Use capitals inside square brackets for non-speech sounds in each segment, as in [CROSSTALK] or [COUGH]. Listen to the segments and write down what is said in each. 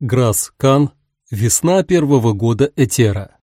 Грасс Кан. Весна первого года Этера.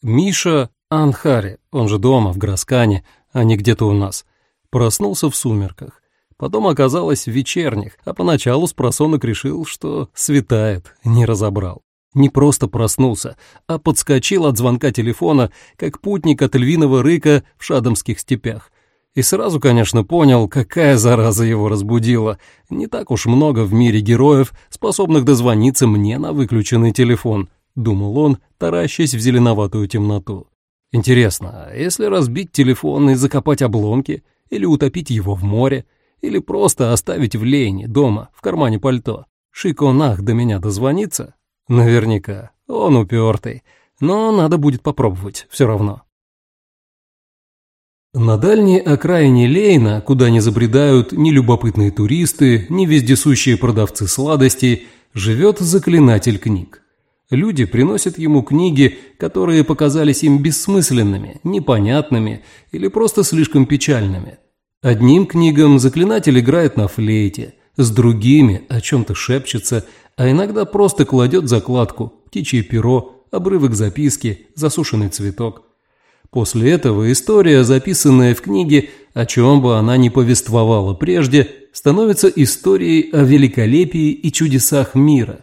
Миша Анхари, он же дома, в Граскане, а не где-то у нас, проснулся в сумерках. Потом оказалось в вечерних, а поначалу спросонок решил, что светает, не разобрал. Не просто проснулся, а подскочил от звонка телефона, как путник от львиного рыка в шадомских степях. И сразу, конечно, понял, какая зараза его разбудила. Не так уж много в мире героев, способных дозвониться мне на выключенный телефон, думал он, таращась в зеленоватую темноту. Интересно, а если разбить телефон и закопать обломки, или утопить его в море, или просто оставить в лейне дома, в кармане пальто, Шиконах до меня дозвонится? Наверняка, он упертый, но надо будет попробовать все равно. На дальней окраине Лейна, куда не забредают ни любопытные туристы, ни вездесущие продавцы сладостей, живет заклинатель книг. Люди приносят ему книги, которые показались им бессмысленными, непонятными или просто слишком печальными. Одним книгам заклинатель играет на флейте, с другими о чем-то шепчется, а иногда просто кладет закладку, птичье перо, обрывок записки, засушенный цветок. После этого история, записанная в книге, о чем бы она ни повествовала прежде, становится историей о великолепии и чудесах мира.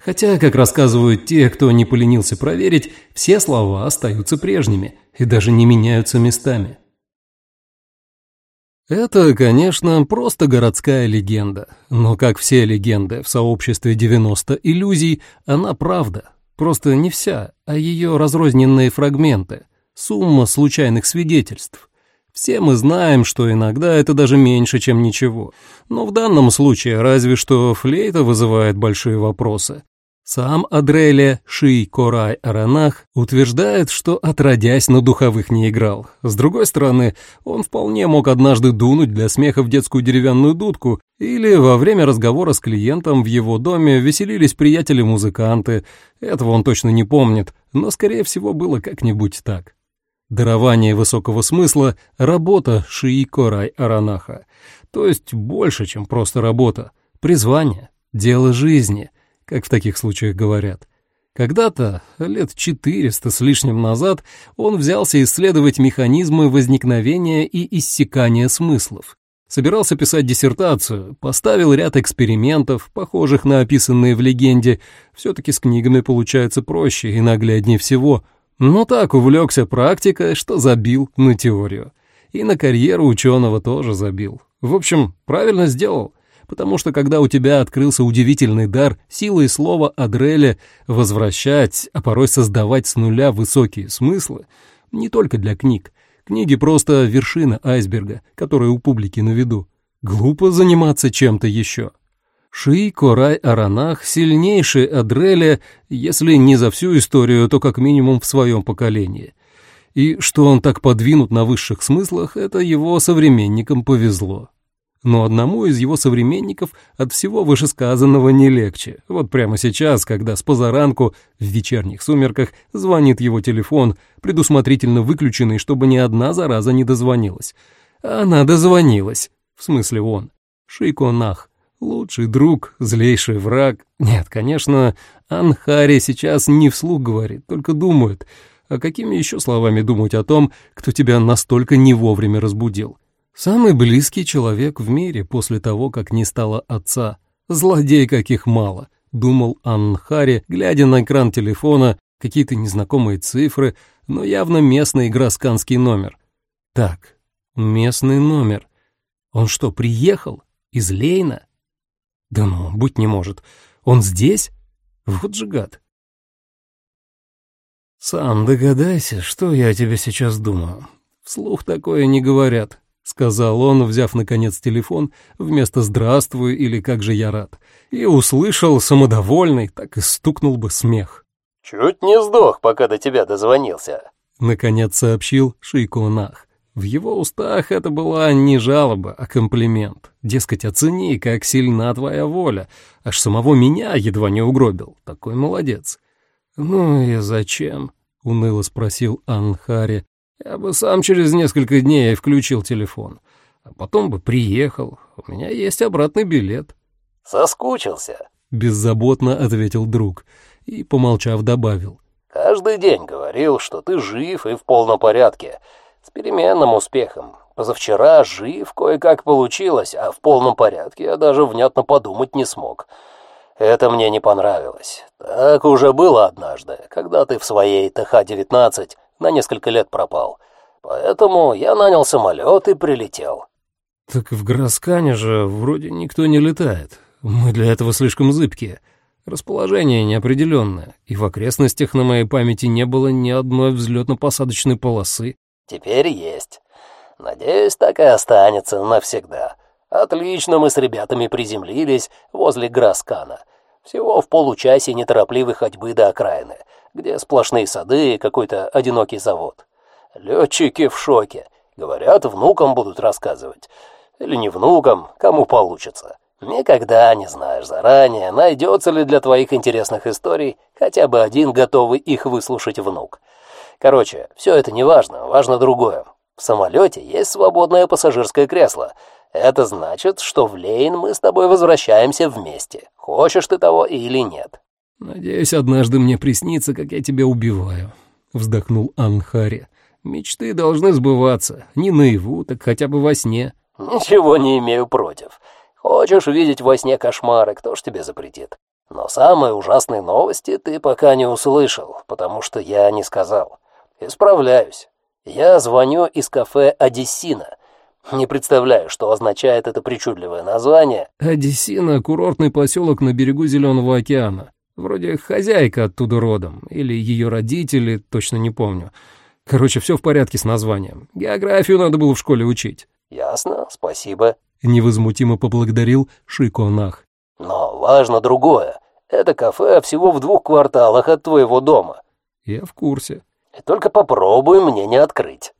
Хотя, как рассказывают те, кто не поленился проверить, все слова остаются прежними и даже не меняются местами. Это, конечно, просто городская легенда, но, как все легенды в сообществе 90 иллюзий, она правда, просто не вся, а ее разрозненные фрагменты – сумма случайных свидетельств. Все мы знаем, что иногда это даже меньше, чем ничего. Но в данном случае разве что флейта вызывает большие вопросы. Сам Адрелия Ши Корай Аранах утверждает, что отродясь на духовых не играл. С другой стороны, он вполне мог однажды дунуть для смеха в детскую деревянную дудку, или во время разговора с клиентом в его доме веселились приятели-музыканты. Этого он точно не помнит, но, скорее всего, было как-нибудь так. Дарование высокого смысла — работа Шиико Рай Аранаха. То есть больше, чем просто работа. Призвание, дело жизни, как в таких случаях говорят. Когда-то, лет 400 с лишним назад, он взялся исследовать механизмы возникновения и иссякания смыслов. Собирался писать диссертацию, поставил ряд экспериментов, похожих на описанные в легенде. Все-таки с книгами получается проще и нагляднее всего — но так увлекся практикой, что забил на теорию. И на карьеру ученого тоже забил. В общем, правильно сделал, потому что когда у тебя открылся удивительный дар силой слова Адреля возвращать, а порой создавать с нуля высокие смыслы, не только для книг. Книги просто вершина айсберга, которая у публики на виду. Глупо заниматься чем-то еще. Ши Корай Аранах сильнейший Адреля, если не за всю историю, то как минимум в своем поколении. И что он так подвинут на высших смыслах, это его современникам повезло. Но одному из его современников от всего вышесказанного не легче. Вот прямо сейчас, когда с позаранку в вечерних сумерках звонит его телефон, предусмотрительно выключенный, чтобы ни одна зараза не дозвонилась. Она дозвонилась, в смысле он. Шико Нах. Лучший друг, злейший враг. Нет, конечно, Анхари сейчас не вслух говорит, только думает. А какими еще словами думать о том, кто тебя настолько не вовремя разбудил? Самый близкий человек в мире после того, как не стало отца. Злодей каких мало, думал Анхари, глядя на экран телефона, какие-то незнакомые цифры, но явно местный грасканский номер. Так, местный номер. Он что, приехал? Из Лейна? Да ну, быть не может. Он здесь? Вот же гад. «Сам догадайся, что я тебе сейчас думаю. Вслух такое не говорят», — сказал он, взяв, наконец, телефон вместо «здравствуй» или «как же я рад», и услышал самодовольный, так и стукнул бы смех. «Чуть не сдох, пока до тебя дозвонился», — наконец сообщил Шикунах. В его устах это была не жалоба, а комплимент. Дескать, оцени, как сильна твоя воля. Аж самого меня едва не угробил. Такой молодец. «Ну и зачем?» — уныло спросил Анхари. «Я бы сам через несколько дней включил телефон. А потом бы приехал. У меня есть обратный билет». «Соскучился?» беззаботно ответил друг и, помолчав, добавил. Каждый день говорил, что ты жив и в полном порядке, с переменным успехом. Позавчера жив кое-как получилось, а в полном порядке я даже внятно подумать не смог. Это мне не понравилось. Так уже было однажды, когда ты в своей ТХ-19 на несколько лет пропал. Поэтому я нанял самолет и прилетел. Так в Гроскане же вроде никто не летает. Мы для этого слишком зыбкие. Расположение неопределенное, и в окрестностях на моей памяти не было ни одной взлетно-посадочной полосы. Теперь есть. Надеюсь, так и останется навсегда. Отлично мы с ребятами приземлились возле Гроскана. Всего в получасе неторопливой ходьбы до окраины, где сплошные сады и какой-то одинокий завод. Летчики в шоке. Говорят, внукам будут рассказывать. Или не внукам, кому получится. Никогда не знаешь заранее, найдется ли для твоих интересных историй хотя бы один готовый их выслушать внук. Короче, все это не важно, важно другое. В самолете есть свободное пассажирское кресло. Это значит, что в Лейн мы с тобой возвращаемся вместе. Хочешь ты того или нет. «Надеюсь, однажды мне приснится, как я тебя убиваю», — вздохнул Анхари. «Мечты должны сбываться, не наяву, так хотя бы во сне». «Ничего не имею против. Хочешь видеть во сне кошмары, кто ж тебе запретит? Но самые ужасные новости ты пока не услышал, потому что я не сказал. Исправляюсь. Я звоню из кафе «Одессина». Не представляю, что означает это причудливое название. «Одессина» — курортный поселок на берегу Зеленого океана. Вроде хозяйка оттуда родом, или ее родители, точно не помню. Короче, все в порядке с названием. Географию надо было в школе учить. Ясно, спасибо. Невозмутимо поблагодарил Шиконах. Но важно другое. Это кафе всего в двух кварталах от твоего дома. Я в курсе. Только попробуй мне не открыть.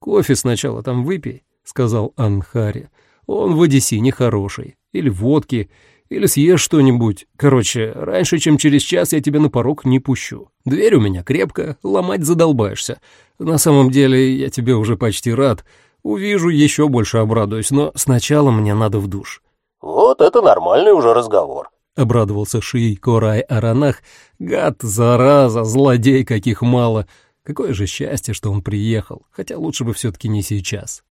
Кофе сначала там выпей, сказал Анхари. Он в Одессине хороший. Или водки, или съешь что-нибудь. Короче, раньше, чем через час, я тебя на порог не пущу. Дверь у меня крепкая, ломать задолбаешься. На самом деле, я тебе уже почти рад. Увижу, еще больше обрадуюсь, но сначала мне надо в душ». «Вот это нормальный уже разговор», — обрадовался Шией Корай Аранах. «Гад, зараза, злодей каких мало. Какое же счастье, что он приехал, хотя лучше бы все-таки не сейчас».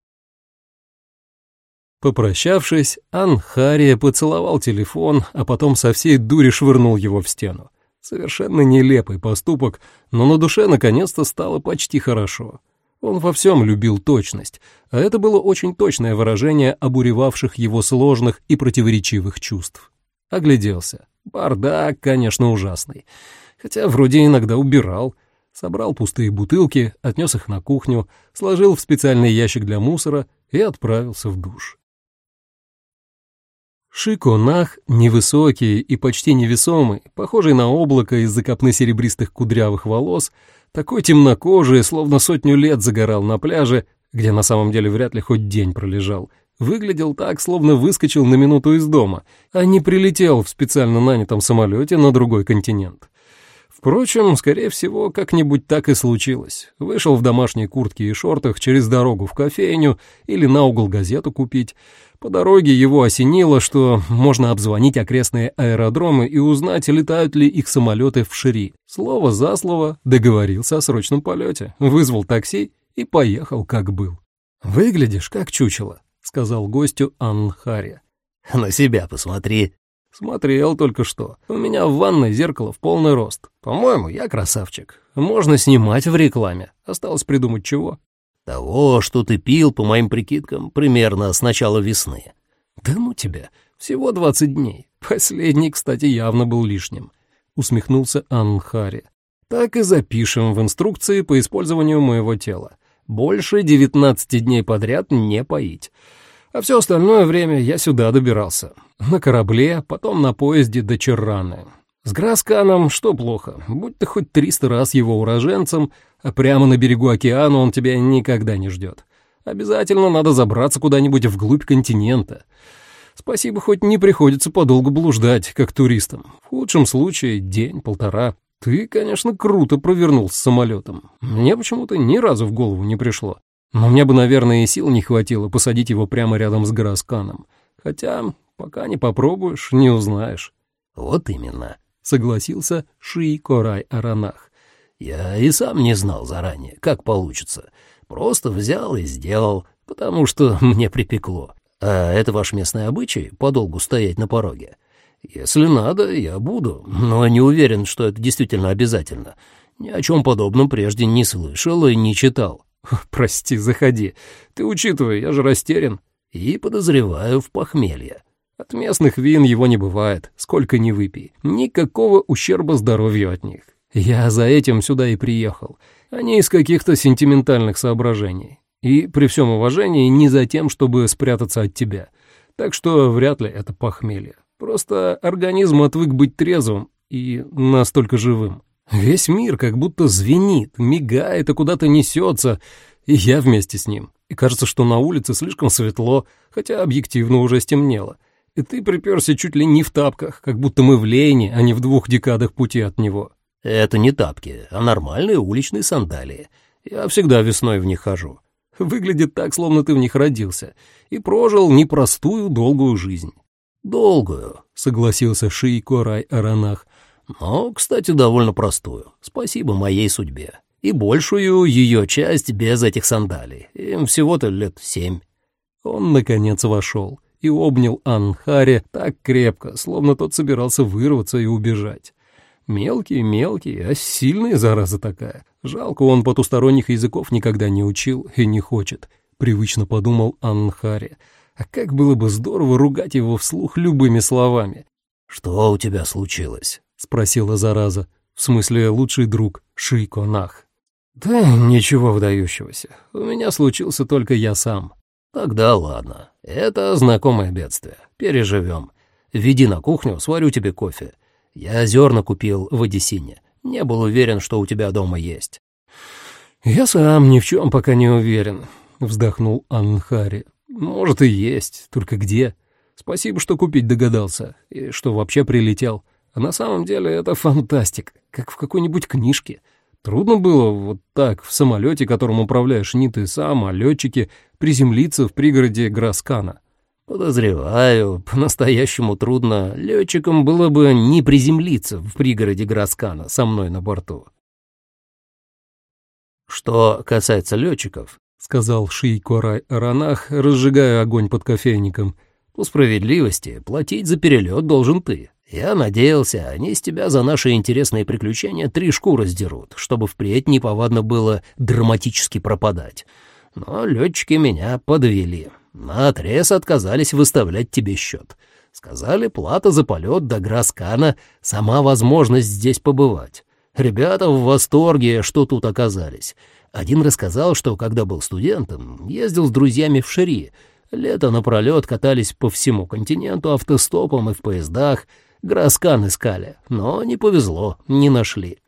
Попрощавшись, Ан Хария поцеловал телефон, а потом со всей дури швырнул его в стену. Совершенно нелепый поступок, но на душе наконец-то стало почти хорошо. Он во всем любил точность, а это было очень точное выражение обуревавших его сложных и противоречивых чувств. Огляделся. Бардак, конечно, ужасный. Хотя вроде иногда убирал. Собрал пустые бутылки, отнес их на кухню, сложил в специальный ящик для мусора и отправился в душ. Шиконах, невысокий и почти невесомый, похожий на облако из-за серебристых кудрявых волос, такой темнокожий, словно сотню лет загорал на пляже, где на самом деле вряд ли хоть день пролежал, выглядел так, словно выскочил на минуту из дома, а не прилетел в специально нанятом самолете на другой континент. Впрочем, скорее всего, как-нибудь так и случилось. Вышел в домашней куртке и шортах через дорогу в кофейню или на угол газету купить. По дороге его осенило, что можно обзвонить окрестные аэродромы и узнать, летают ли их самолеты в Шири. Слово за слово договорился о срочном полете, вызвал такси и поехал, как был. «Выглядишь, как чучело», — сказал гостю Анн Харри. «На себя посмотри», Смотрел только что. У меня в ванной зеркало в полный рост. По-моему, я красавчик. Можно снимать в рекламе. Осталось придумать чего. Того, что ты пил, по моим прикидкам, примерно с начала весны. Да ну тебя. Всего двадцать дней. Последний, кстати, явно был лишним. Усмехнулся Анхари. Так и запишем в инструкции по использованию моего тела. Больше девятнадцати дней подряд не поить. А все остальное время я сюда добирался. На корабле, потом на поезде до Черраны. С Грасканом что плохо? Будь ты хоть триста раз его уроженцем, а прямо на берегу океана он тебя никогда не ждет. Обязательно надо забраться куда-нибудь вглубь континента. Спасибо, хоть не приходится подолгу блуждать, как туристам. В худшем случае день-полтора. Ты, конечно, круто провернул с самолетом. Мне почему-то ни разу в голову не пришло. Но мне бы, наверное, и сил не хватило посадить его прямо рядом с Горосканом. Хотя, пока не попробуешь, не узнаешь. Вот именно, согласился Ши Корай Аранах. Я и сам не знал заранее, как получится. Просто взял и сделал, потому что [LAUGHS] мне припекло. А это ваш местный обычай — подолгу стоять на пороге? Если надо, я буду, но не уверен, что это действительно обязательно. Ни о чем подобном прежде не слышал и не читал. [LAUGHS] Прости, заходи. Ты учитывай, я же растерян. И подозреваю в похмелье. От местных вин его не бывает, сколько ни выпей. Никакого ущерба здоровью от них. Я за этим сюда и приехал, а не из каких-то сентиментальных соображений. И при всем уважении не за тем, чтобы спрятаться от тебя. Так что вряд ли это похмелье. Просто организм отвык быть трезвым и настолько живым. Весь мир как будто звенит, мигает и куда-то несется, и я вместе с ним. И кажется, что на улице слишком светло, хотя объективно уже стемнело. И ты приперся чуть ли не в тапках, как будто мы в Лейне, а не в двух декадах пути от него. Это не тапки, а нормальные уличные сандалии. Я всегда весной в них хожу. Выглядит так, словно ты в них родился и прожил непростую долгую жизнь. «Долгую», — согласился Ши Корай Аранах. «Но, кстати, довольно простую. Спасибо моей судьбе. И большую ее часть без этих сандалий. Им всего-то лет семь». Он, наконец, вошел и обнял Анхаре так крепко, словно тот собирался вырваться и убежать. Мелкий, мелкий, а сильный, зараза такая. Жалко, он потусторонних языков никогда не учил и не хочет, — привычно подумал Анхаре. А как было бы здорово ругать его вслух любыми словами. «Что у тебя случилось?» — спросила зараза. В смысле, лучший друг Шейконах. «Да ничего выдающегося. У меня случился только я сам». «Тогда ладно. Это знакомое бедствие. Переживем. Веди на кухню, сварю тебе кофе. Я зерна купил в Одессине. Не был уверен, что у тебя дома есть». «Я сам ни в чем пока не уверен», — вздохнул Анхари. Может и есть, только где? Спасибо, что купить догадался, и что вообще прилетел. А на самом деле это фантастика, как в какой-нибудь книжке. Трудно было вот так в самолете, которым управляешь не ты сам, а летчики, приземлиться в пригороде Граскана. Подозреваю, по-настоящему трудно летчикам было бы не приземлиться в пригороде Граскана со мной на борту. Что касается летчиков, — сказал Ший Корай Аранах, разжигая огонь под кофейником. «По справедливости, платить за перелет должен ты. Я надеялся, они с тебя за наши интересные приключения три шкуры сдерут, чтобы впредь неповадно было драматически пропадать. Но летчики меня подвели. Наотрез отказались выставлять тебе счет. Сказали, плата за полет до Граскана — сама возможность здесь побывать. Ребята в восторге, что тут оказались». Один рассказал, что, когда был студентом, ездил с друзьями в Шри. Лето напролет катались по всему континенту автостопом и в поездах. Граскан искали, но не повезло, не нашли.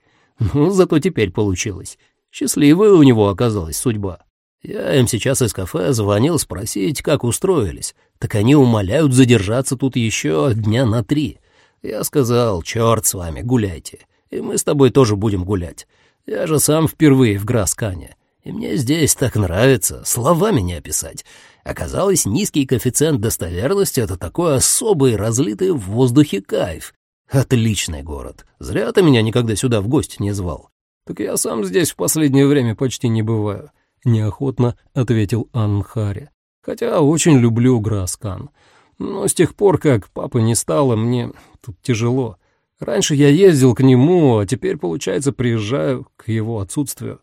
Ну, зато теперь получилось. Счастливая у него оказалась судьба. Я им сейчас из кафе звонил спросить, как устроились. Так они умоляют задержаться тут еще дня на три. Я сказал, черт с вами, гуляйте. И мы с тобой тоже будем гулять. Я же сам впервые в Граскане, и мне здесь так нравится, словами не описать. Оказалось, низкий коэффициент достоверности — это такой особый, разлитый в воздухе кайф. Отличный город. Зря ты меня никогда сюда в гости не звал. Так я сам здесь в последнее время почти не бываю, — неохотно ответил Анхари. Хотя очень люблю Граскан. Но с тех пор, как папа не стало, мне тут тяжело. Раньше я ездил к нему, а теперь, получается, приезжаю к его отсутствию.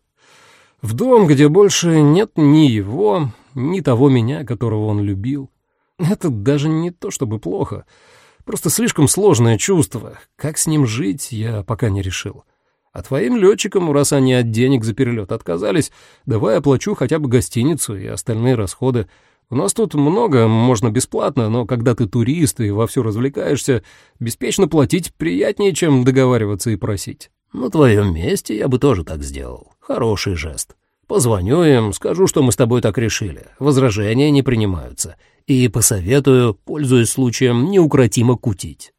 В дом, где больше нет ни его, ни того меня, которого он любил. Это даже не то чтобы плохо, просто слишком сложное чувство. Как с ним жить, я пока не решил. А твоим летчикам, раз они от денег за перелет отказались, давай оплачу хотя бы гостиницу и остальные расходы, у нас тут много, можно бесплатно, но когда ты турист и вовсю развлекаешься, беспечно платить приятнее, чем договариваться и просить. На твоем месте я бы тоже так сделал. Хороший жест. Позвоню им, скажу, что мы с тобой так решили. Возражения не принимаются. И посоветую, пользуясь случаем, неукротимо кутить.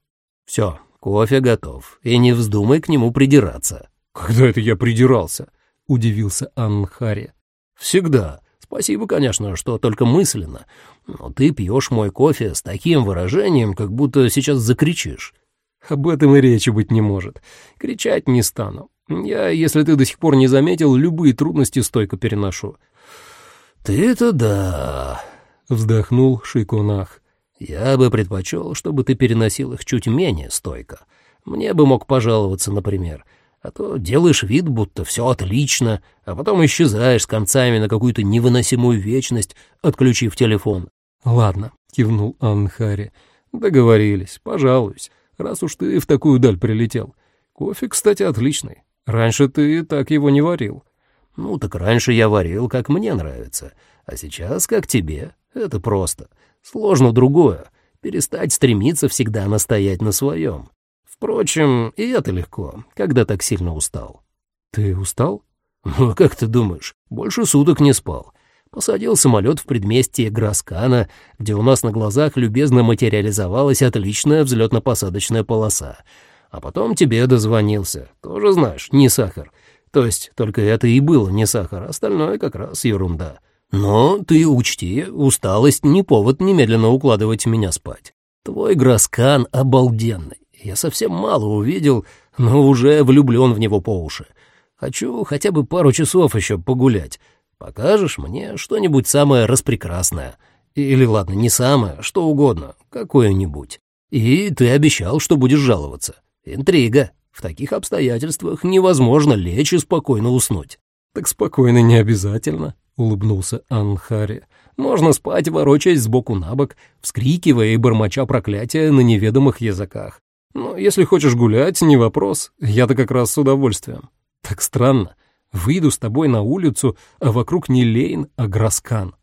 Все, кофе готов, и не вздумай к нему придираться. «Когда это я придирался?» — удивился Анхари. «Всегда. Спасибо, конечно, что только мысленно, но ты пьешь мой кофе с таким выражением, как будто сейчас закричишь. Об этом и речи быть не может. Кричать не стану. Я, если ты до сих пор не заметил, любые трудности стойко переношу. «Ты-то да», — вздохнул Шикунах. «Я бы предпочел, чтобы ты переносил их чуть менее стойко. Мне бы мог пожаловаться, например. А то делаешь вид, будто все отлично, а потом исчезаешь с концами на какую-то невыносимую вечность, отключив телефон». «Ладно», — кивнул Анхари. «Договорились, пожалуюсь, раз уж ты в такую даль прилетел. Кофе, кстати, отличный. Раньше ты так его не варил». «Ну, так раньше я варил, как мне нравится, а сейчас как тебе. Это просто. Сложно другое. Перестать стремиться всегда настоять на своем. Впрочем, и это легко, когда так сильно устал». «Ты устал?» [LAUGHS] «Ну, как ты думаешь, больше суток не спал. Посадил самолет в предместье Граскана, где у нас на глазах любезно материализовалась отличная взлетно-посадочная полоса. А потом тебе дозвонился. Тоже знаешь, не сахар. То есть только это и было не сахар, остальное как раз ерунда. Но ты учти, усталость не повод немедленно укладывать меня спать. Твой Граскан обалденный. Я совсем мало увидел, но уже влюблен в него по уши. Хочу хотя бы пару часов еще погулять. Покажешь мне что-нибудь самое распрекрасное. Или, ладно, не самое, что угодно, какое-нибудь. И ты обещал, что будешь жаловаться. Интрига. В таких обстоятельствах невозможно лечь и спокойно уснуть. Так спокойно не обязательно, улыбнулся Анхари. Можно спать, ворочаясь сбоку на бок, вскрикивая и бормоча проклятия на неведомых языках. Но если хочешь гулять, не вопрос, я-то как раз с удовольствием. Так странно. Выйду с тобой на улицу, а вокруг не Лейн, а Граскан.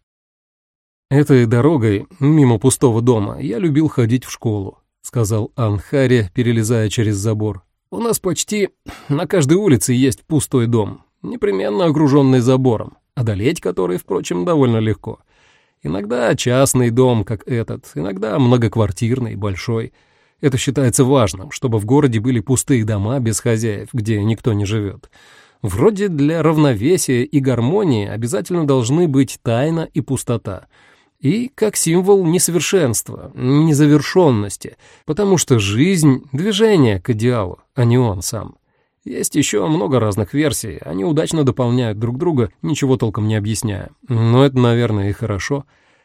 Этой дорогой, мимо пустого дома, я любил ходить в школу, сказал Анхари, перелезая через забор. У нас почти на каждой улице есть пустой дом, непременно окруженный забором, одолеть который, впрочем, довольно легко. Иногда частный дом, как этот, иногда многоквартирный, большой. Это считается важным, чтобы в городе были пустые дома без хозяев, где никто не живет. Вроде для равновесия и гармонии обязательно должны быть тайна и пустота — и как символ несовершенства, незавершенности, потому что жизнь — движение к идеалу, а не он сам. Есть еще много разных версий, они удачно дополняют друг друга, ничего толком не объясняя. Но это, наверное, и хорошо.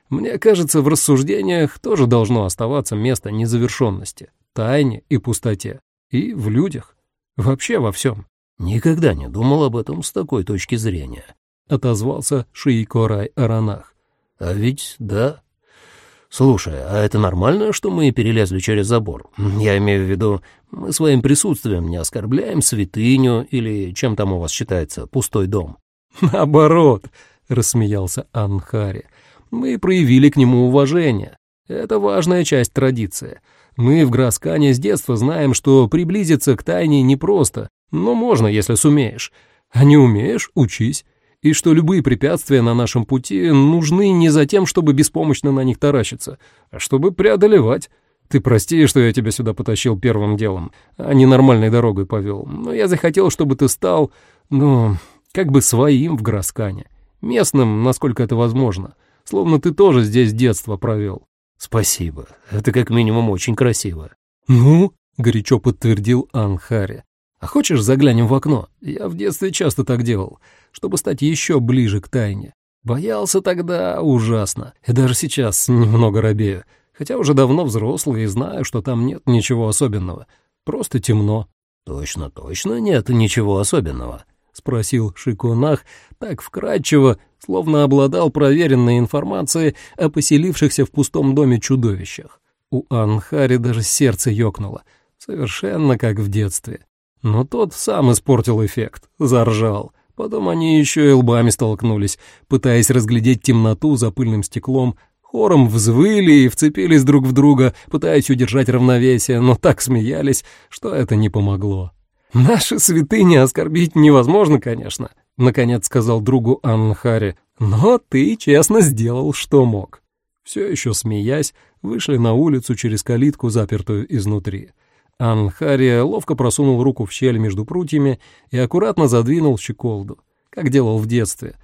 Мне кажется, в рассуждениях тоже должно оставаться место незавершенности, тайне и пустоте. И в людях. Вообще во всем. «Никогда не думал об этом с такой точки зрения», — отозвался Шиикорай Аранах. А ведь да. Слушай, а это нормально, что мы перелезли через забор? Я имею в виду, мы своим присутствием не оскорбляем святыню или чем там у вас считается пустой дом? [LAUGHS] Наоборот, рассмеялся Анхари. Мы проявили к нему уважение. Это важная часть традиции. Мы в Граскане с детства знаем, что приблизиться к тайне непросто, но можно, если сумеешь. А не умеешь — учись и что любые препятствия на нашем пути нужны не за тем, чтобы беспомощно на них таращиться, а чтобы преодолевать. Ты прости, что я тебя сюда потащил первым делом, а не нормальной дорогой повел, но я захотел, чтобы ты стал, ну, как бы своим в Граскане, местным, насколько это возможно, словно ты тоже здесь детство провел. Спасибо, это как минимум очень красиво. Ну, горячо подтвердил Анхари. А хочешь, заглянем в окно? Я в детстве часто так делал чтобы стать еще ближе к тайне. Боялся тогда ужасно, и даже сейчас немного робею, хотя уже давно взрослый и знаю, что там нет ничего особенного, просто темно. «Точно, точно нет ничего особенного», — спросил Шикунах так вкратчиво, словно обладал проверенной информацией о поселившихся в пустом доме чудовищах. У Анхари даже сердце ёкнуло, совершенно как в детстве. Но тот сам испортил эффект, заржал — Потом они еще и лбами столкнулись, пытаясь разглядеть темноту за пыльным стеклом, хором взвыли и вцепились друг в друга, пытаясь удержать равновесие, но так смеялись, что это не помогло. «Наши святыни оскорбить невозможно, конечно», — наконец сказал другу Анхари, «но ты честно сделал, что мог». Все еще смеясь, вышли на улицу через калитку, запертую изнутри. Анхария ловко просунул руку в щель между прутьями и аккуратно задвинул щеколду, как делал в детстве.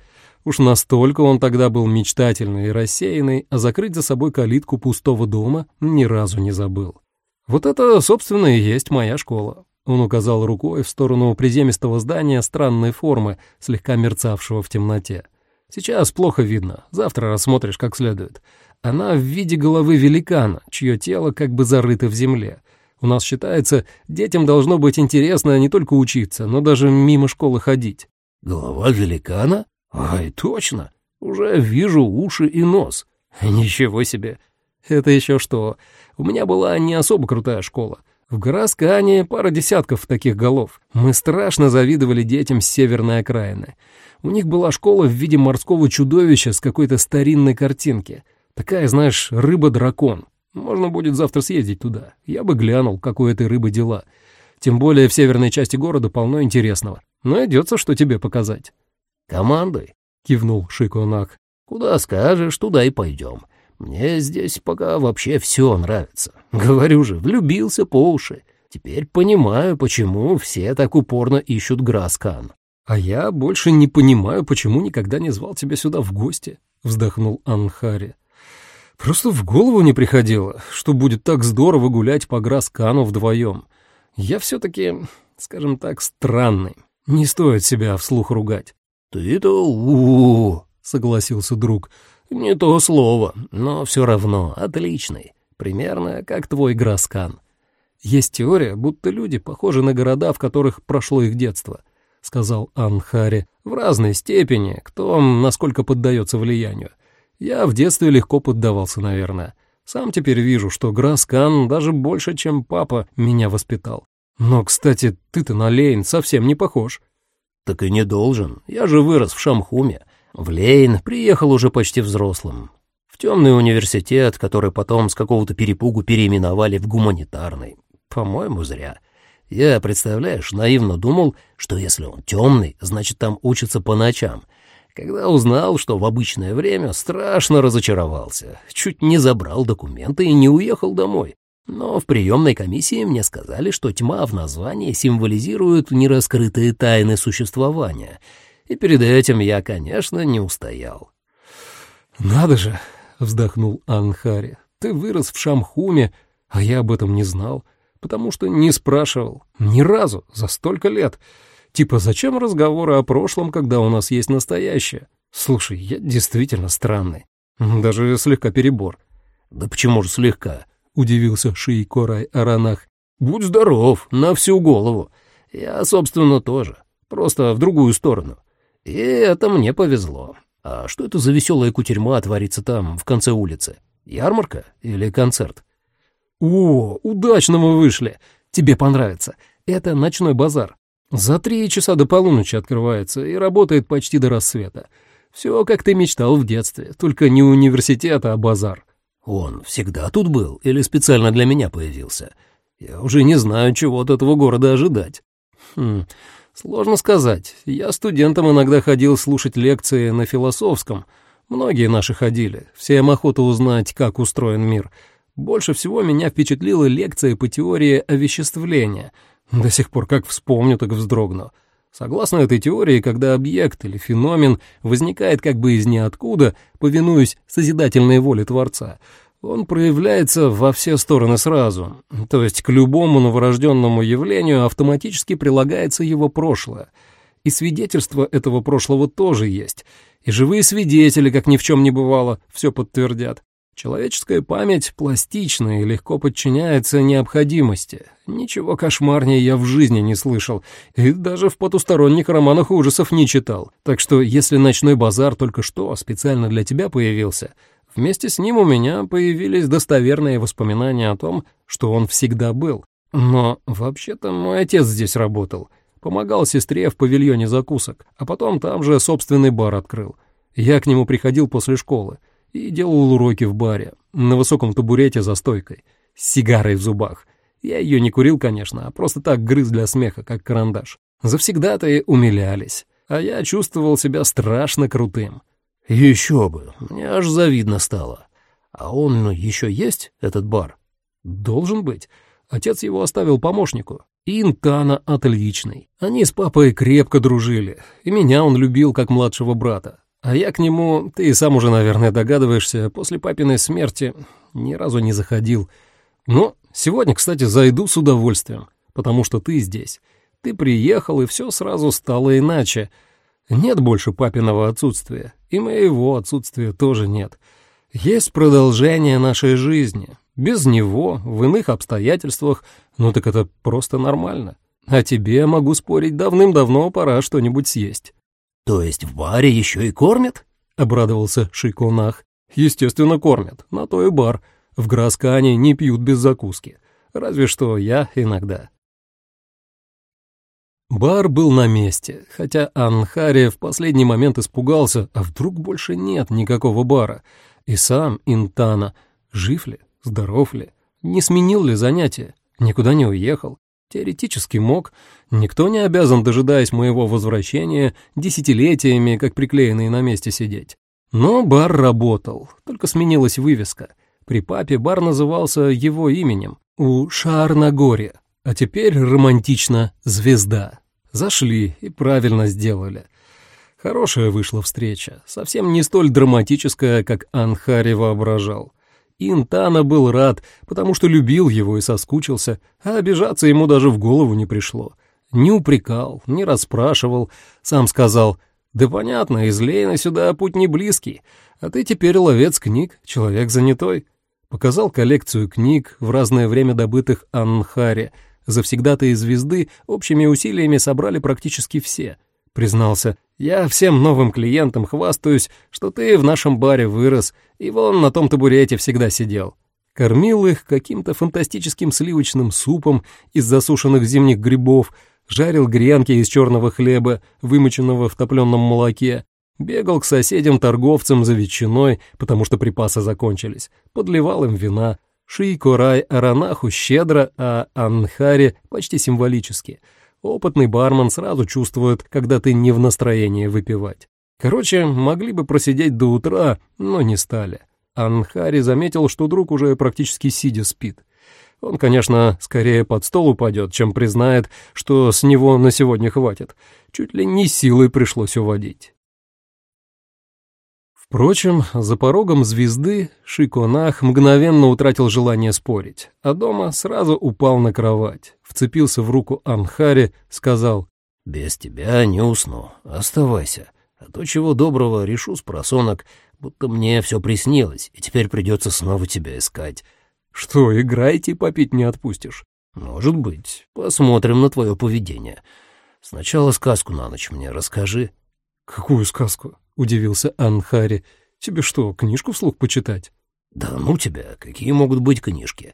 Уж настолько он тогда был мечтательный и рассеянный, а закрыть за собой калитку пустого дома ни разу не забыл. Вот это, собственно, и есть моя школа. Он указал рукой в сторону приземистого здания странной формы, слегка мерцавшего в темноте. Сейчас плохо видно, завтра рассмотришь как следует. Она в виде головы великана, чье тело как бы зарыто в земле. У нас считается, детям должно быть интересно не только учиться, но даже мимо школы ходить. Голова великана? Ай, точно. Уже вижу уши и нос. [LAUGHS] Ничего себе. Это еще что? У меня была не особо крутая школа. В Граскане пара десятков таких голов. Мы страшно завидовали детям с северной окраины. У них была школа в виде морского чудовища с какой-то старинной картинки. Такая, знаешь, рыба-дракон. Можно будет завтра съездить туда. Я бы глянул, как у этой рыбы дела. Тем более в северной части города полно интересного. Найдется, что тебе показать. «Командуй», — кивнул Шиконак. «Куда скажешь, туда и пойдем. Мне здесь пока вообще все нравится. Говорю же, влюбился по уши. Теперь понимаю, почему все так упорно ищут Граскан». «А я больше не понимаю, почему никогда не звал тебя сюда в гости», — вздохнул Анхари. Просто в голову не приходило, что будет так здорово гулять по Граскану вдвоем. Я все-таки, скажем так, странный. Не стоит себя вслух ругать. «Ты-то у, согласился друг. «Не то слово, но все равно отличный. Примерно как твой Граскан». «Есть теория, будто люди похожи на города, в которых прошло их детство», — сказал Анхари. «В разной степени, кто насколько поддается влиянию. Я в детстве легко поддавался, наверное. Сам теперь вижу, что Граскан даже больше, чем папа, меня воспитал. Но, кстати, ты-то на Лейн совсем не похож. Так и не должен. Я же вырос в Шамхуме. В Лейн приехал уже почти взрослым. В темный университет, который потом с какого-то перепугу переименовали в гуманитарный. По-моему, зря. Я, представляешь, наивно думал, что если он темный, значит, там учатся по ночам — когда узнал, что в обычное время, страшно разочаровался. Чуть не забрал документы и не уехал домой. Но в приемной комиссии мне сказали, что тьма в названии символизирует нераскрытые тайны существования. И перед этим я, конечно, не устоял. «Надо же!» — вздохнул Анхари. «Ты вырос в Шамхуме, а я об этом не знал, потому что не спрашивал. Ни разу за столько лет». Типа, зачем разговоры о прошлом, когда у нас есть настоящее? Слушай, я действительно странный. Даже слегка перебор. Да почему же слегка? Удивился Ший Корай Аранах. Будь здоров, на всю голову. Я, собственно, тоже. Просто в другую сторону. И это мне повезло. А что это за веселая кутерьма творится там, в конце улицы? Ярмарка или концерт? О, удачно мы вышли. Тебе понравится. Это ночной базар. За три часа до полуночи открывается и работает почти до рассвета. Все, как ты мечтал в детстве, только не университет, а базар. Он всегда тут был или специально для меня появился? Я уже не знаю, чего от этого города ожидать. Хм, сложно сказать. Я студентам иногда ходил слушать лекции на философском. Многие наши ходили. Всем охота узнать, как устроен мир. Больше всего меня впечатлила лекция по теории овеществления — до сих пор как вспомню, так вздрогну. Согласно этой теории, когда объект или феномен возникает как бы из ниоткуда, повинуясь созидательной воле Творца, он проявляется во все стороны сразу, то есть к любому новорожденному явлению автоматически прилагается его прошлое. И свидетельство этого прошлого тоже есть, и живые свидетели, как ни в чем не бывало, все подтвердят. Человеческая память пластична и легко подчиняется необходимости. Ничего кошмарнее я в жизни не слышал, и даже в потусторонних романах ужасов не читал. Так что если ночной базар только что специально для тебя появился, вместе с ним у меня появились достоверные воспоминания о том, что он всегда был. Но вообще-то мой отец здесь работал. Помогал сестре в павильоне закусок, а потом там же собственный бар открыл. Я к нему приходил после школы и делал уроки в баре, на высоком табурете за стойкой, с сигарой в зубах. Я ее не курил, конечно, а просто так грыз для смеха, как карандаш. Завсегда-то умилялись, а я чувствовал себя страшно крутым. Еще бы, мне аж завидно стало. А он еще есть, этот бар? Должен быть. Отец его оставил помощнику. Интана отличный. Они с папой крепко дружили, и меня он любил как младшего брата. А я к нему, ты и сам уже, наверное, догадываешься, после папиной смерти ни разу не заходил. Но Сегодня, кстати, зайду с удовольствием, потому что ты здесь. Ты приехал, и все сразу стало иначе. Нет больше папиного отсутствия, и моего отсутствия тоже нет. Есть продолжение нашей жизни. Без него, в иных обстоятельствах, ну так это просто нормально. А тебе, могу спорить, давным-давно пора что-нибудь съесть». «То есть в баре еще и кормят?» — обрадовался Шикунах. «Естественно, кормят. На то и бар. В Граскане не пьют без закуски. Разве что я иногда». Бар был на месте, хотя Анхари в последний момент испугался, а вдруг больше нет никакого бара. И сам Интана, жив ли, здоров ли, не сменил ли занятия, никуда не уехал. Теоретически мог, никто не обязан, дожидаясь моего возвращения, десятилетиями, как приклеенный на месте сидеть. Но бар работал, только сменилась вывеска. При папе бар назывался его именем, у Шарнагорья, а теперь романтично «Звезда». Зашли и правильно сделали. Хорошая вышла встреча, совсем не столь драматическая, как Анхари воображал. Интана был рад, потому что любил его и соскучился, а обижаться ему даже в голову не пришло. Не упрекал, не расспрашивал, сам сказал, «Да понятно, из Лейна сюда путь не близкий, а ты теперь ловец книг, человек занятой». Показал коллекцию книг, в разное время добытых Анхаре, Завсегдатые звезды общими усилиями собрали практически все. Признался, я всем новым клиентам хвастаюсь, что ты в нашем баре вырос и вон на том табурете всегда сидел. Кормил их каким-то фантастическим сливочным супом из засушенных зимних грибов, жарил гренки из черного хлеба, вымоченного в топленом молоке, бегал к соседям-торговцам за ветчиной, потому что припасы закончились, подливал им вина, Шийкорай Аранаху щедро, а Анхаре почти символически. Опытный бармен сразу чувствует, когда ты не в настроении выпивать. Короче, могли бы просидеть до утра, но не стали. Анхари заметил, что друг уже практически сидя спит. Он, конечно, скорее под стол упадет, чем признает, что с него на сегодня хватит. Чуть ли не силой пришлось уводить. Впрочем, за порогом звезды Шиконах мгновенно утратил желание спорить, а дома сразу упал на кровать, вцепился в руку Анхари, сказал «Без тебя не усну, оставайся, а то чего доброго решу с просонок, будто мне все приснилось, и теперь придется снова тебя искать». «Что, играйте, попить не отпустишь?» «Может быть, посмотрим на твое поведение. Сначала сказку на ночь мне расскажи». «Какую сказку?» — удивился Анхари. «Тебе что, книжку вслух почитать?» «Да ну тебя, какие могут быть книжки?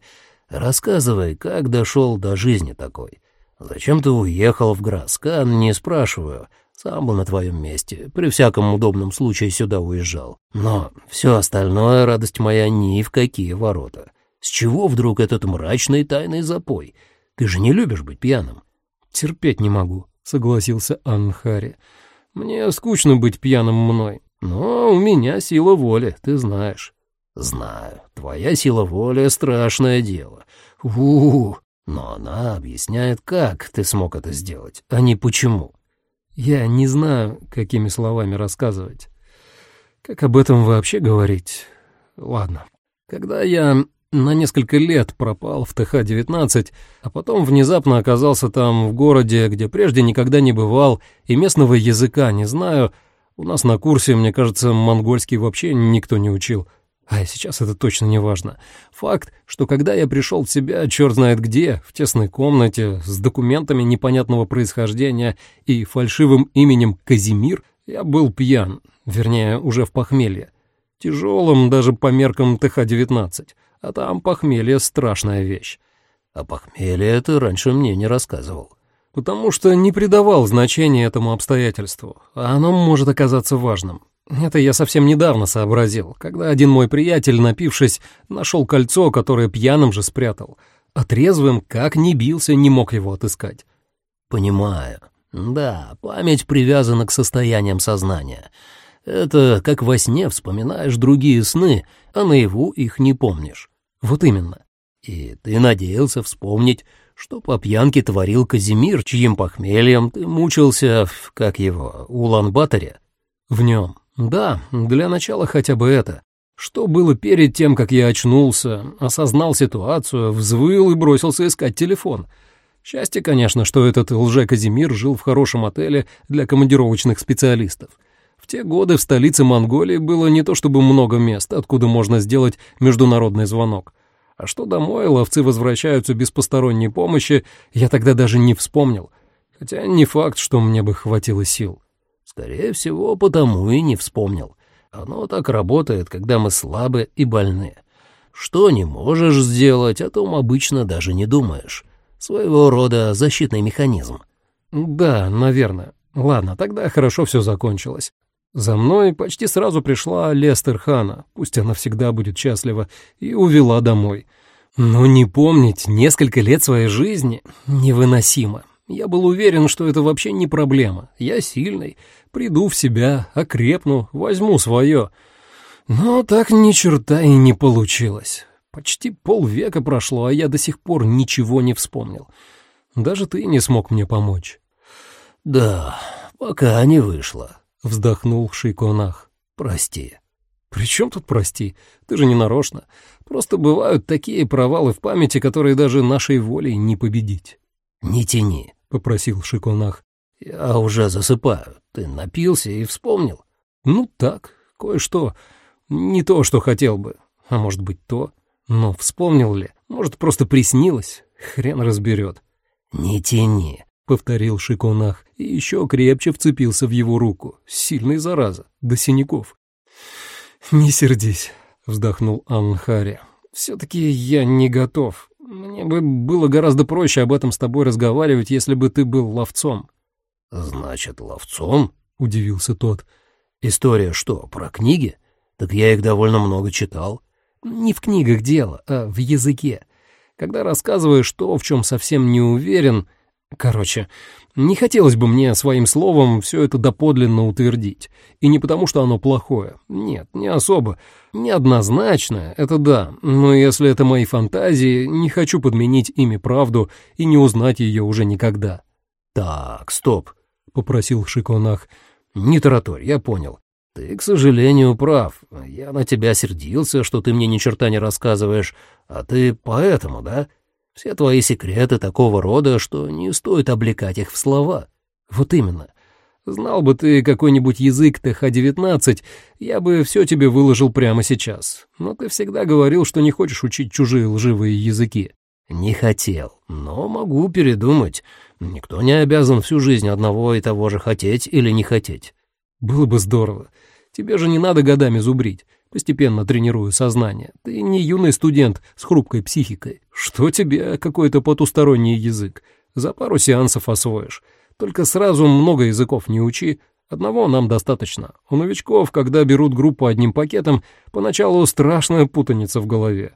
Рассказывай, как дошел до жизни такой. Зачем ты уехал в Граскан, не спрашиваю. Сам бы на твоем месте, при всяком удобном случае сюда уезжал. Но все остальное, радость моя, ни в какие ворота. С чего вдруг этот мрачный тайный запой? Ты же не любишь быть пьяным?» «Терпеть не могу», — согласился Анхари. Мне скучно быть пьяным мной, но у меня сила воли, ты знаешь». «Знаю, твоя сила воли — страшное дело. у, -у, -у. Но она объясняет, как ты смог это сделать, а не почему». «Я не знаю, какими словами рассказывать. Как об этом вообще говорить? Ладно. Когда я на несколько лет пропал в ТХ-19, а потом внезапно оказался там, в городе, где прежде никогда не бывал, и местного языка не знаю. У нас на курсе, мне кажется, монгольский вообще никто не учил. А сейчас это точно не важно. Факт, что когда я пришел в себя, черт знает где, в тесной комнате, с документами непонятного происхождения и фальшивым именем Казимир, я был пьян, вернее, уже в похмелье. Тяжелым даже по меркам ТХ-19 а там похмелье — страшная вещь. А похмелье ты раньше мне не рассказывал. Потому что не придавал значения этому обстоятельству, а оно может оказаться важным. Это я совсем недавно сообразил, когда один мой приятель, напившись, нашел кольцо, которое пьяным же спрятал, а трезвым, как ни бился, не мог его отыскать. Понимаю. Да, память привязана к состояниям сознания. Это как во сне вспоминаешь другие сны, а наяву их не помнишь. Вот именно. И ты надеялся вспомнить, что по пьянке творил Казимир, чьим похмельем ты мучился в, как его, Улан-Баторе? В нем. Да, для начала хотя бы это. Что было перед тем, как я очнулся, осознал ситуацию, взвыл и бросился искать телефон. Счастье, конечно, что этот лже-Казимир жил в хорошем отеле для командировочных специалистов. Те годы в столице Монголии было не то чтобы много мест, откуда можно сделать международный звонок. А что домой ловцы возвращаются без посторонней помощи, я тогда даже не вспомнил. Хотя не факт, что мне бы хватило сил. Скорее всего, потому и не вспомнил. Оно так работает, когда мы слабы и больны. Что не можешь сделать, о том обычно даже не думаешь. Своего рода защитный механизм. Да, наверное. Ладно, тогда хорошо все закончилось. За мной почти сразу пришла Лестер Хана, пусть она всегда будет счастлива, и увела домой. Но не помнить несколько лет своей жизни невыносимо. Я был уверен, что это вообще не проблема. Я сильный, приду в себя, окрепну, возьму свое. Но так ни черта и не получилось. Почти полвека прошло, а я до сих пор ничего не вспомнил. Даже ты не смог мне помочь. Да, пока не вышло, вздохнул Шиконах. Прости. «При чем тут прости? Ты же не нарочно. Просто бывают такие провалы в памяти, которые даже нашей волей не победить». «Не тяни. — попросил Шиконах. «Я уже засыпаю. Ты напился и вспомнил?» «Ну так, кое-что. Не то, что хотел бы. А может быть, то. Но вспомнил ли? Может, просто приснилось? Хрен разберет». «Не тяни», — повторил Шиконах и еще крепче вцепился в его руку. Сильный зараза, до синяков. «Не сердись», — вздохнул Анхари. «Все-таки я не готов. Мне бы было гораздо проще об этом с тобой разговаривать, если бы ты был ловцом». «Значит, ловцом?» — удивился тот. «История что, про книги? Так я их довольно много читал». «Не в книгах дело, а в языке. Когда рассказываешь то, в чем совсем не уверен, Короче, не хотелось бы мне своим словом все это доподлинно утвердить. И не потому, что оно плохое. Нет, не особо. Неоднозначное, это да. Но если это мои фантазии, не хочу подменить ими правду и не узнать ее уже никогда. «Так, стоп», — попросил Шиконах. «Не тараторь, я понял. Ты, к сожалению, прав. Я на тебя сердился, что ты мне ни черта не рассказываешь. А ты поэтому, да?» Все твои секреты такого рода, что не стоит облекать их в слова. Вот именно. Знал бы ты какой-нибудь язык ТХ-19, я бы все тебе выложил прямо сейчас. Но ты всегда говорил, что не хочешь учить чужие лживые языки. Не хотел, но могу передумать. Никто не обязан всю жизнь одного и того же хотеть или не хотеть. Было бы здорово. Тебе же не надо годами зубрить постепенно тренирую сознание. Ты не юный студент с хрупкой психикой. Что тебе какой-то потусторонний язык? За пару сеансов освоишь. Только сразу много языков не учи. Одного нам достаточно. У новичков, когда берут группу одним пакетом, поначалу страшная путаница в голове.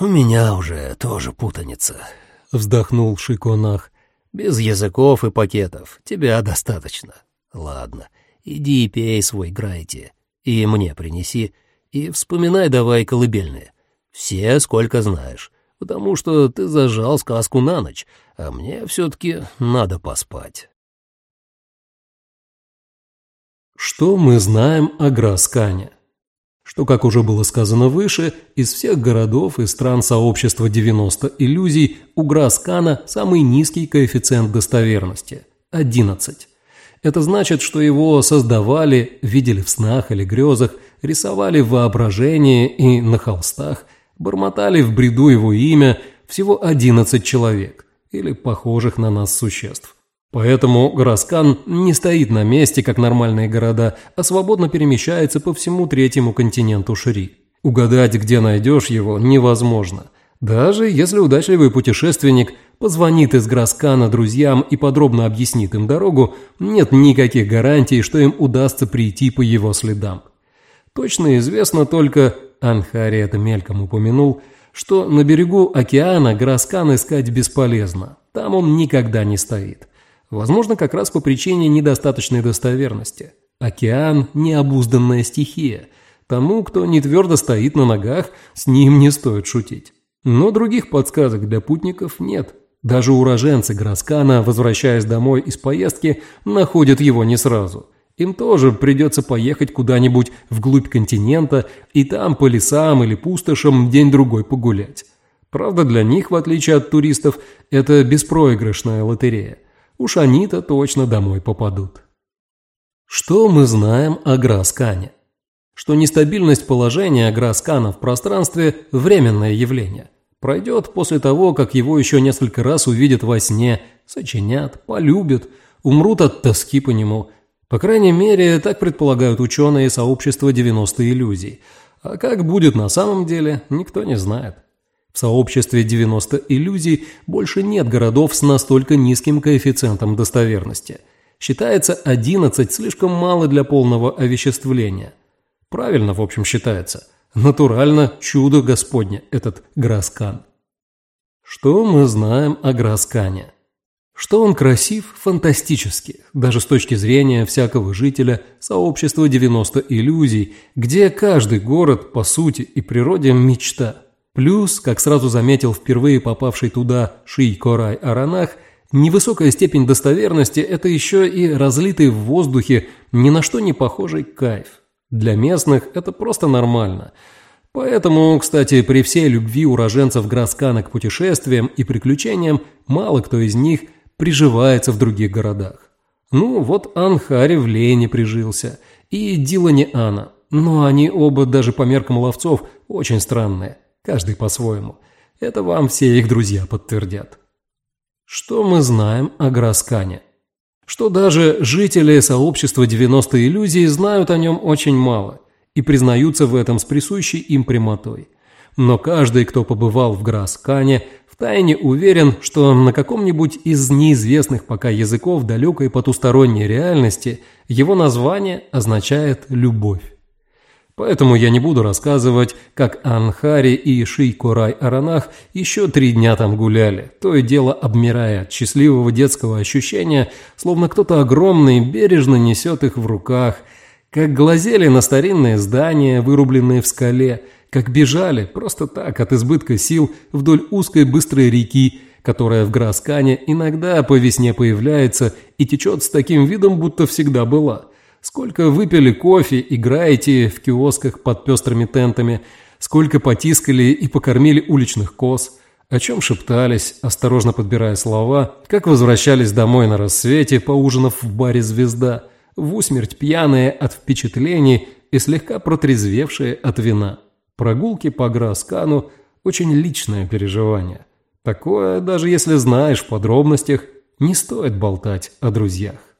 «У меня уже тоже путаница», — вздохнул Шиконах. «Без языков и пакетов. Тебя достаточно. Ладно, иди и пей свой грайте и мне принеси, и вспоминай давай колыбельные. Все, сколько знаешь, потому что ты зажал сказку на ночь, а мне все-таки надо поспать. Что мы знаем о Граскане? Что, как уже было сказано выше, из всех городов и стран сообщества 90 иллюзий у Граскана самый низкий коэффициент достоверности – 11. Это значит, что его создавали, видели в снах или грезах, рисовали в воображении и на холстах, бормотали в бреду его имя всего 11 человек или похожих на нас существ. Поэтому Граскан не стоит на месте, как нормальные города, а свободно перемещается по всему третьему континенту Шри. Угадать, где найдешь его, невозможно. Даже если удачливый путешественник позвонит из Граскана друзьям и подробно объяснит им дорогу, нет никаких гарантий, что им удастся прийти по его следам. Точно известно только, Анхари это мельком упомянул, что на берегу океана Граскан искать бесполезно, там он никогда не стоит. Возможно, как раз по причине недостаточной достоверности. Океан – необузданная стихия. Тому, кто не твердо стоит на ногах, с ним не стоит шутить. Но других подсказок для путников нет. Даже уроженцы Граскана, возвращаясь домой из поездки, находят его не сразу. Им тоже придется поехать куда-нибудь вглубь континента и там по лесам или пустошам день-другой погулять. Правда, для них, в отличие от туристов, это беспроигрышная лотерея. Уж они-то точно домой попадут. Что мы знаем о Граскане? Что нестабильность положения Граскана в пространстве – временное явление. Пройдет после того, как его еще несколько раз увидят во сне, сочинят, полюбят, умрут от тоски по нему – по крайней мере, так предполагают ученые сообщества 90 иллюзий. А как будет на самом деле, никто не знает. В сообществе 90 иллюзий больше нет городов с настолько низким коэффициентом достоверности. Считается 11 слишком мало для полного овеществления. Правильно, в общем, считается. Натурально чудо Господне этот Граскан. Что мы знаем о Граскане? Что он красив фантастически, даже с точки зрения всякого жителя сообщества 90 иллюзий, где каждый город, по сути и природе, мечта. Плюс, как сразу заметил впервые попавший туда Ший Корай Аранах, невысокая степень достоверности – это еще и разлитый в воздухе ни на что не похожий кайф. Для местных это просто нормально – Поэтому, кстати, при всей любви уроженцев Граскана к путешествиям и приключениям, мало кто из них приживается в других городах. Ну, вот Анхари в Лене прижился, и Дилани Анна. Но они оба даже по меркам ловцов очень странные, каждый по-своему. Это вам все их друзья подтвердят. Что мы знаем о Граскане? Что даже жители сообщества 90 иллюзий знают о нем очень мало и признаются в этом с присущей им прямотой. Но каждый, кто побывал в Граскане, Втайне уверен, что на каком-нибудь из неизвестных пока языков далекой потусторонней реальности его название означает «любовь». Поэтому я не буду рассказывать, как Анхари и Шейкурай Аранах еще три дня там гуляли, то и дело обмирая от счастливого детского ощущения, словно кто-то огромный бережно несет их в руках, как глазели на старинные здания, вырубленные в скале, как бежали, просто так, от избытка сил, вдоль узкой быстрой реки, которая в Граскане иногда по весне появляется и течет с таким видом, будто всегда была. Сколько выпили кофе, играете в киосках под пестрыми тентами, сколько потискали и покормили уличных коз, о чем шептались, осторожно подбирая слова, как возвращались домой на рассвете, поужинав в баре «Звезда», в усмерть пьяные от впечатлений и слегка протрезвевшие от вина. Прогулки по Граскану – очень личное переживание. Такое, даже если знаешь в подробностях, не стоит болтать о друзьях.